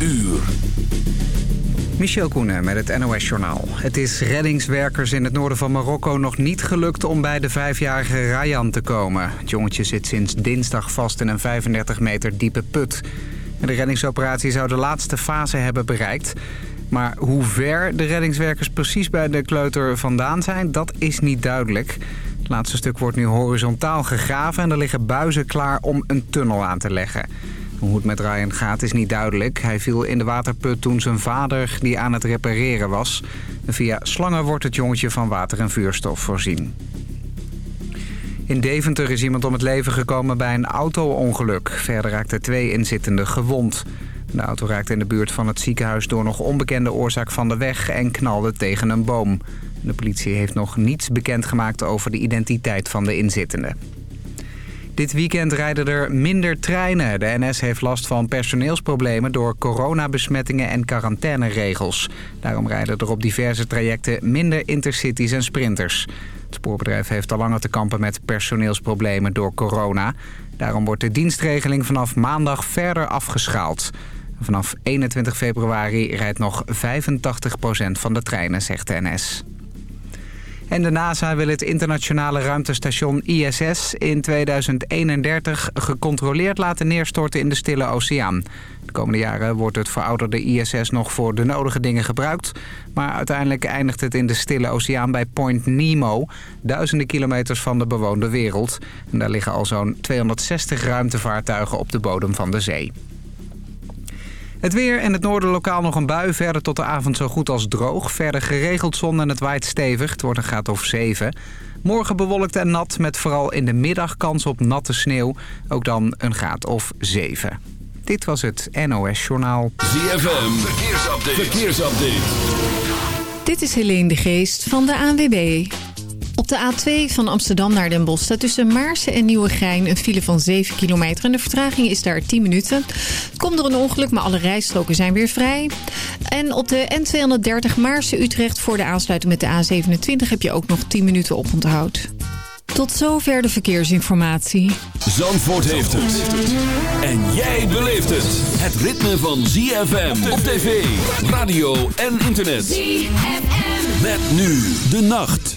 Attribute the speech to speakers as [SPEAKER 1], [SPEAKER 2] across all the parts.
[SPEAKER 1] uur.
[SPEAKER 2] Michel Koenen met het NOS-journaal. Het is reddingswerkers in het noorden van Marokko nog niet gelukt om bij de vijfjarige Rayan te komen. Het jongetje zit sinds dinsdag vast in een 35 meter diepe put. De reddingsoperatie zou de laatste fase hebben bereikt. Maar hoe ver de reddingswerkers precies bij de kleuter vandaan zijn, dat is niet duidelijk. Het laatste stuk wordt nu horizontaal gegraven en er liggen buizen klaar om een tunnel aan te leggen. Hoe het met Ryan gaat is niet duidelijk. Hij viel in de waterput toen zijn vader die aan het repareren was. via slangen wordt het jongetje van water en vuurstof voorzien. In Deventer is iemand om het leven gekomen bij een auto-ongeluk. Verder raakten twee inzittenden gewond. De auto raakte in de buurt van het ziekenhuis door nog onbekende oorzaak van de weg en knalde tegen een boom. De politie heeft nog niets bekendgemaakt over de identiteit van de inzittenden. Dit weekend rijden er minder treinen. De NS heeft last van personeelsproblemen door coronabesmettingen en quarantaineregels. Daarom rijden er op diverse trajecten minder intercities en sprinters. Het spoorbedrijf heeft al langer te kampen met personeelsproblemen door corona. Daarom wordt de dienstregeling vanaf maandag verder afgeschaald. Vanaf 21 februari rijdt nog 85% van de treinen, zegt de NS. En de NASA wil het internationale ruimtestation ISS in 2031 gecontroleerd laten neerstorten in de Stille Oceaan. De komende jaren wordt het verouderde ISS nog voor de nodige dingen gebruikt. Maar uiteindelijk eindigt het in de Stille Oceaan bij Point Nemo, duizenden kilometers van de bewoonde wereld. En daar liggen al zo'n 260 ruimtevaartuigen op de bodem van de zee. Het weer en het noorden lokaal nog een bui. Verder tot de avond zo goed als droog. Verder geregeld zon en het waait stevig. Het wordt een graad of 7. Morgen bewolkt en nat met vooral in de middag kans op natte sneeuw. Ook dan een graad of 7. Dit was het NOS Journaal.
[SPEAKER 1] ZFM, verkeersupdate. verkeersupdate.
[SPEAKER 3] Dit is Helene de Geest van de ANWB. Op de A2 van Amsterdam naar Den Bosch staat tussen Maarsen en Nieuwegein een file van 7 kilometer. En de vertraging is daar 10 minuten. Komt door een ongeluk, maar alle rijstroken zijn weer vrij. En op de N230 Maarsen-Utrecht voor de aansluiting met de A27 heb je ook nog 10 minuten op onthoud. Tot zover de verkeersinformatie.
[SPEAKER 1] Zandvoort heeft het. En jij beleeft het. Het ritme van ZFM op tv, radio en internet. ZFM. Met nu de nacht.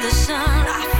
[SPEAKER 4] the sun.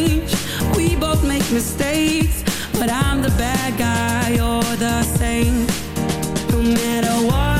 [SPEAKER 4] change. We both make mistakes But I'm
[SPEAKER 5] the bad guy, you're the saint. No matter what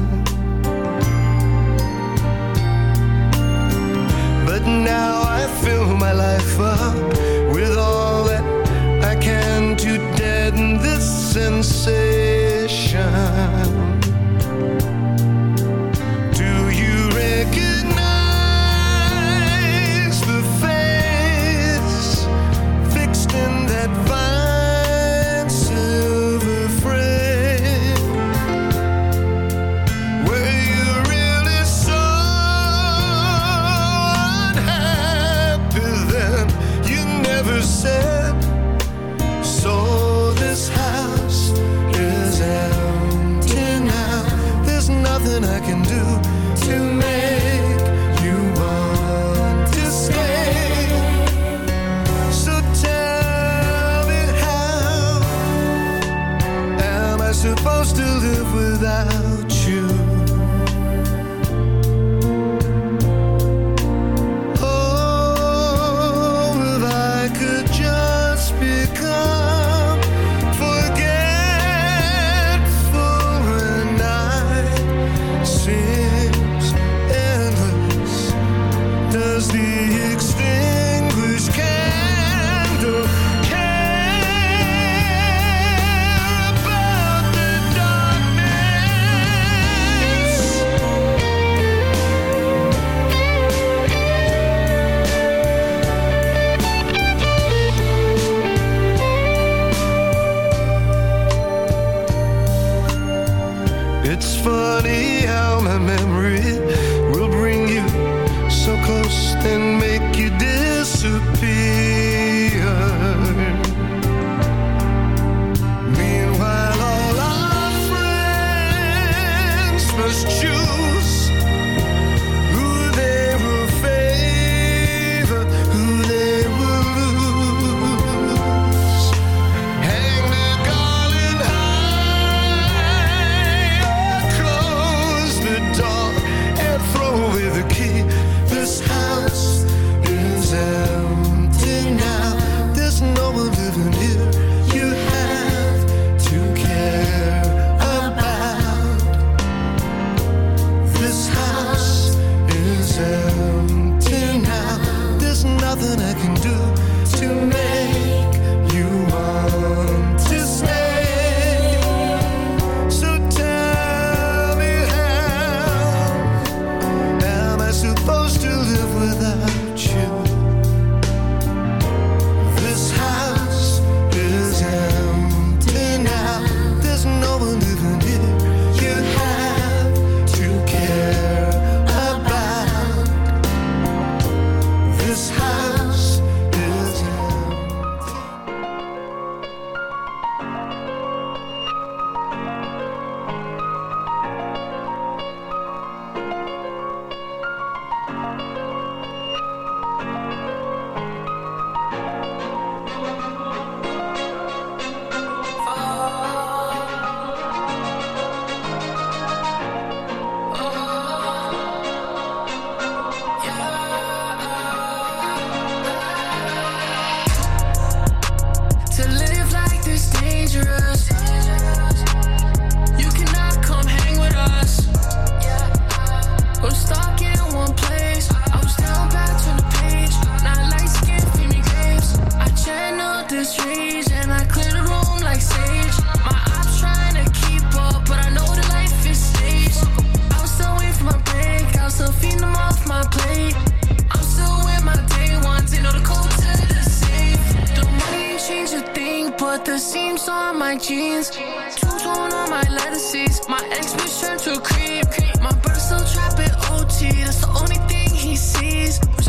[SPEAKER 6] Fill my life up with all that I can to deaden this sensation.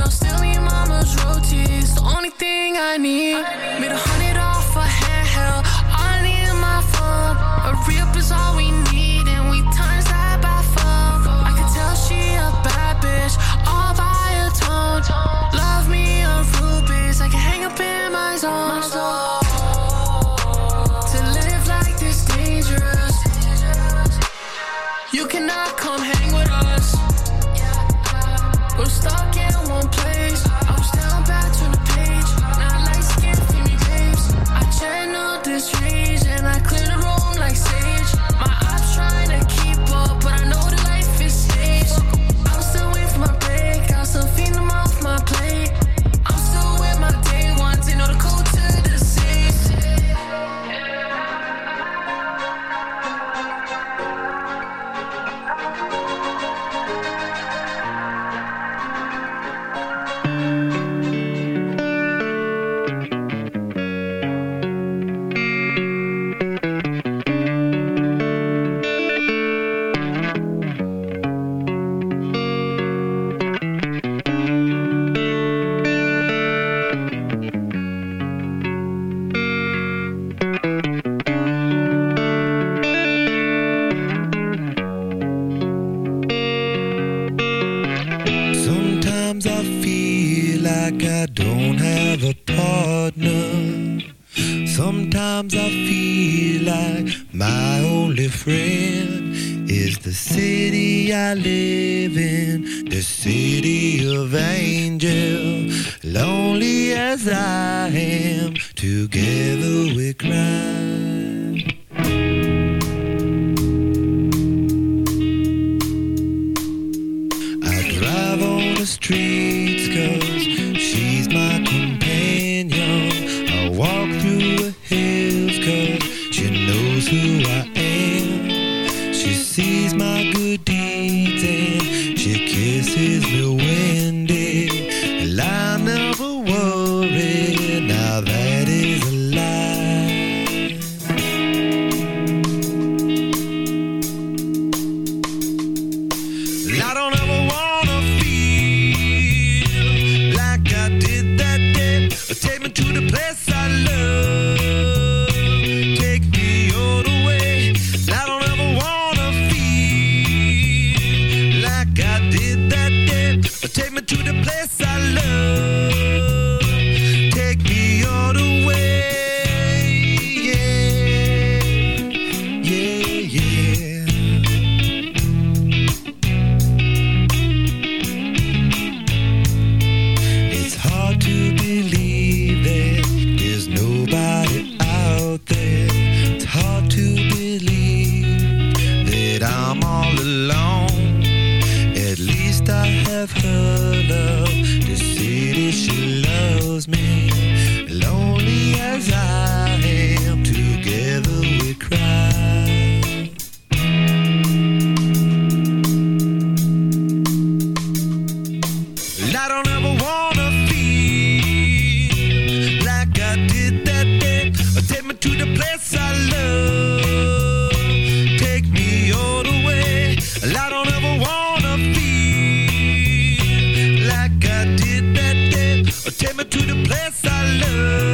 [SPEAKER 6] I'm still in mama's roaches. The only thing I need. Made a hundred.
[SPEAKER 7] take me to the place I love.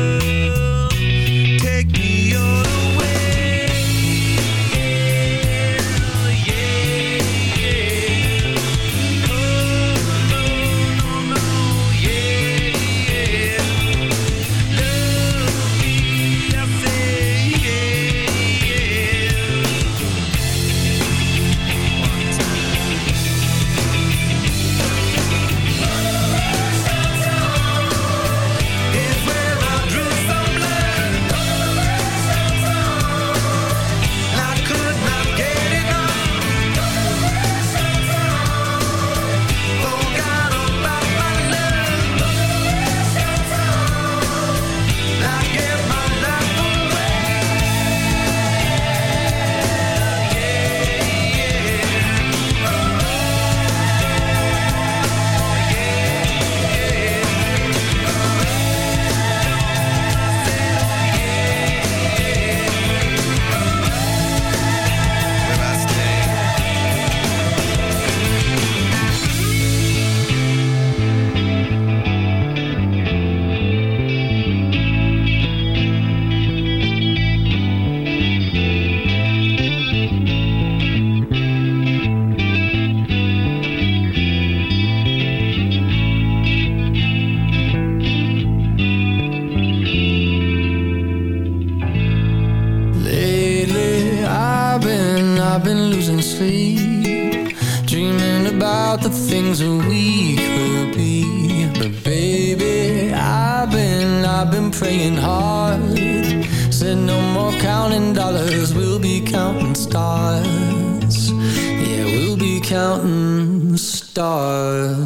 [SPEAKER 7] Stars. Yeah,
[SPEAKER 8] we'll be counting stars.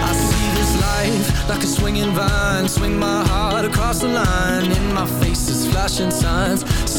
[SPEAKER 8] I see this life like a swinging vine. Swing my heart across the line. In my face is flashing signs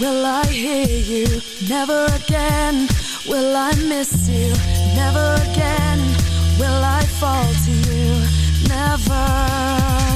[SPEAKER 9] Will I hear you. Never again will I miss you. Never again will I fall to you. Never.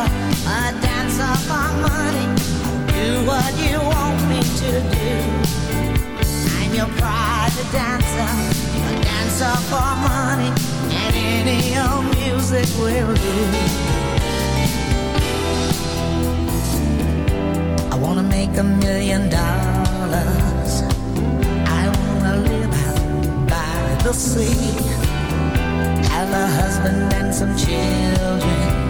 [SPEAKER 10] dancer, a dancer for money. Do what you want me to do. I'm your private dancer, a dancer for money, and any old music will do. I wanna make a million dollars. I wanna live out by the sea have a husband and some children